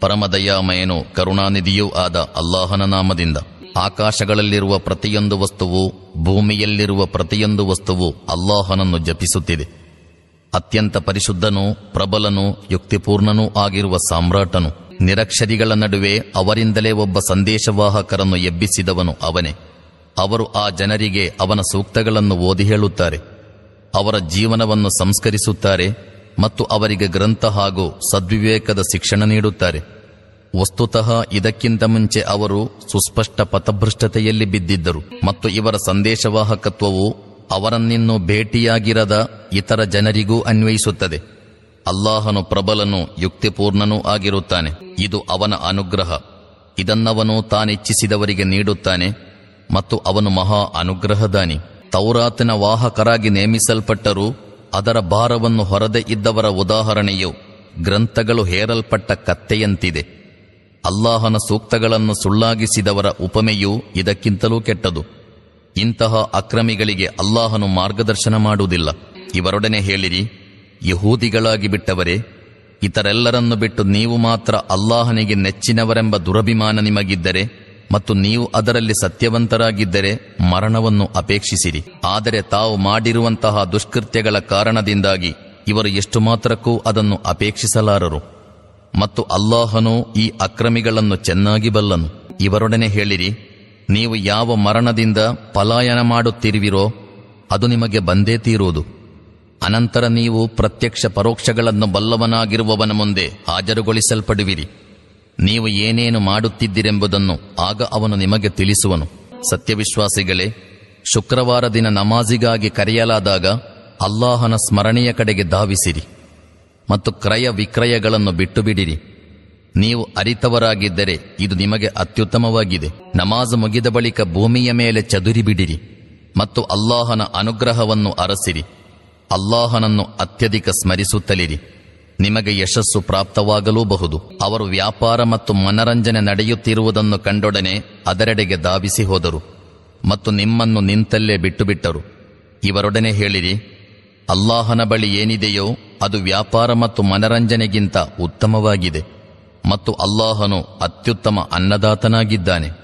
ಪರಮದಯಾಮಯನು ಕರುಣಾನಿಧಿಯೂ ಆದ ಅಲ್ಲಾಹನ ನಾಮದಿಂದ ಆಕಾಶಗಳಲ್ಲಿರುವ ಪ್ರತಿಯೊಂದು ವಸ್ತುವು ಭೂಮಿಯಲ್ಲಿರುವ ಪ್ರತಿಯೊಂದು ವಸ್ತುವು ಅಲ್ಲಾಹನನ್ನು ಜಪಿಸುತ್ತಿದೆ. ಅತ್ಯಂತ ಪರಿಶುದ್ಧನೂ ಪ್ರಬಲನೂ ಯುಕ್ತಿಪೂರ್ಣನೂ ಆಗಿರುವ ಸಾಮ್ರಾಟನು ನಿರಕ್ಷರಿಗಳ ನಡುವೆ ಅವರಿಂದಲೇ ಒಬ್ಬ ಸಂದೇಶವಾಹಕರನ್ನು ಎಬ್ಬಿಸಿದವನು ಅವನೇ. ಅವರು ಆ ಜನರಿಗೆ ಅವನ ಸೂಕ್ತಗಳನ್ನು ಓದಿ ಹೇಳುತ್ತಾರೆ. ಅವರ ಜೀವನವನ್ನು ಸಂಸ್ಕರಿಸುತ್ತಾರೆ ಮತ್ತು ಅವರಿಗೆ ಗ್ರಂಥ ಹಾಗೂ ಸದ್ವಿವೇಕದ ಶಿಕ್ಷಣ ನೀಡುತ್ತಾರೆ. ವಸ್ತುತಃ ಇದಕ್ಕಿಂತ ಮುಂಚೆ ಅವರು ಸುಸ್ಪಷ್ಟ ಪಥಭೃಷ್ಟತೆಯಲ್ಲಿ ಬಿದ್ದಿದ್ದರು ಮತ್ತು ಇವರ ಸಂದೇಶವಾಹಕತ್ವವು ಅವರನ್ನಿನ್ನು ಭೇಟಿಯಾಗಿರದ ಇತರ ಜನರಿಗೂ ಅನ್ವಯಿಸುತ್ತದೆ. ಅಲ್ಲಾಹನು ಪ್ರಬಲನು ಯುಕ್ತಿಪೂರ್ಣನೂ ಆಗಿರುತ್ತಾನೆ. ಇದು ಅವನ ಅನುಗ್ರಹ. ಇದನ್ನವನು ತಾನಿಚ್ಛಿಸಿದವರಿಗೆ ನೀಡುತ್ತಾನೆ ಮತ್ತು ಅವನು ಮಹಾ ಅನುಗ್ರಹದಾನಿ. ತೌರಾತಿನ ವಾಹಕರಾಗಿ ನೇಮಿಸಲ್ಪಟ್ಟರೂ ಅದರ ಭಾರವನ್ನು ಹೊರದೆ ಇದ್ದವರ ಉದಾಹರಣೆಯು ಗ್ರಂಥಗಳು ಹೇರಲ್ಪಟ್ಟ ಕತ್ತೆಯಂತಿದೆ. ಅಲ್ಲಾಹನ ಸೂಕ್ತಗಳನ್ನು ಸುಳ್ಳಾಗಿಸಿದವರ ಉಪಮೆಯೂ ಇದಕ್ಕಿಂತಲೂ ಕೆಟ್ಟದು. ಇಂತಹ ಅಕ್ರಮಿಗಳಿಗೆ ಅಲ್ಲಾಹನು ಮಾರ್ಗದರ್ಶನ ಮಾಡುವುದಿಲ್ಲ. ಇವರೊಡನೆ ಹೇಳಿರಿ, ಯಹೂದಿಗಳಾಗಿ ಬಿಟ್ಟವರೇ, ಇತರೆಲ್ಲರನ್ನು ಬಿಟ್ಟು ನೀವು ಮಾತ್ರ ಅಲ್ಲಾಹನಿಗೆ ನೆಚ್ಚಿನವರೆಂಬ ದುರಭಿಮಾನ ನಿಮಗಿದ್ದರೆ ಮತ್ತು ನೀವು ಅದರಲ್ಲಿ ಸತ್ಯವಂತರಾಗಿದ್ದರೆ ಮರಣವನ್ನು ಅಪೇಕ್ಷಿಸಿರಿ. ಆದರೆ ತಾವು ಮಾಡಿರುವಂತಹ ದುಷ್ಕೃತ್ಯಗಳ ಕಾರಣದಿಂದಾಗಿ ಇವರು ಎಷ್ಟು ಮಾತ್ರಕ್ಕೂ ಅದನ್ನು ಅಪೇಕ್ಷಿಸಲಾರರು. ಮತ್ತು ಅಲ್ಲಾಹನು ಈ ಅಕ್ರಮಿಗಳನ್ನು ಚೆನ್ನಾಗಿ ಬಲ್ಲನು. ಇವರೊಡನೆ ಹೇಳಿರಿ, ನೀವು ಯಾವ ಮರಣದಿಂದ ಪಲಾಯನ ಮಾಡುತ್ತಿರುವಿರೋ, ಅದು ನಿಮಗೆ ಬಂದೇ ತೀರುವುದು. ಅನಂತರ ನೀವು ಪ್ರತ್ಯಕ್ಷ ಪರೋಕ್ಷಗಳನ್ನು ಬಲ್ಲವನಾಗಿರುವವನ ಮುಂದೆ ಹಾಜರುಗೊಳಿಸಲ್ಪಡುವಿರಿ. ನೀವು ಏನೇನು ಮಾಡುತ್ತಿದ್ದಿರೆಂಬುದನ್ನು ಆಗ ಅವನು ನಿಮಗೆ ತಿಳಿಸುವನು. ಸತ್ಯವಿಶ್ವಾಸಿಗಳೇ, ಶುಕ್ರವಾರ ದಿನ ನಮಾಜಿಗಾಗಿ ಕರೆಯಲಾದಾಗ ಅಲ್ಲಾಹನ ಸ್ಮರಣೆಯ ಕಡೆಗೆ ಧಾವಿಸಿರಿ ಮತ್ತು ಕ್ರಯ ವಿಕ್ರಯಗಳನ್ನು ಬಿಟ್ಟು ಬಿಡಿರಿ ನೀವು ಅರಿತವರಾಗಿದ್ದರೆ ಇದು ನಿಮಗೆ ಅತ್ಯುತ್ತಮವಾಗಿದೆ. ನಮಾಜ್ ಮುಗಿದ ಬಳಿಕ ಭೂಮಿಯ ಮೇಲೆ ಚದುರಿ ಬಿಡಿರಿ ಮತ್ತು ಅಲ್ಲಾಹನ ಅನುಗ್ರಹವನ್ನು ಅರಸಿರಿ. ಅಲ್ಲಾಹನನ್ನು ಅತ್ಯಧಿಕ ಸ್ಮರಿಸುತ್ತಲಿರಿ. ನಿಮಗೆ ಯಶಸ್ಸು ಪ್ರಾಪ್ತವಾಗಲೂಬಹುದು. ಅವರು ವ್ಯಾಪಾರ ಮತ್ತು ಮನರಂಜನೆ ನಡೆಯುತ್ತಿರುವುದನ್ನು ಕಂಡೊಡನೆ ಅದರೆಡೆಗೆ ಧಾವಿಸಿ ಹೋದರು. ಮತ್ತು ನಿಮ್ಮನ್ನು ನಿಂತಲ್ಲೇ ಬಿಟ್ಟುಬಿಟ್ಟರು. ಇವರೊಡನೆ ಹೇಳಿರಿ, ಅಲ್ಲಾಹನ ಬಳಿ ಏನಿದೆಯೋ ಅದು ವ್ಯಾಪಾರ ಮತ್ತು ಮನರಂಜನೆಗಿಂತ ಉತ್ತಮವಾಗಿದೆ. ಮತ್ತು ಅಲ್ಲಾಹನು ಅತ್ಯುತ್ತಮ ಅನ್ನದಾತನಾಗಿದ್ದಾನೆ.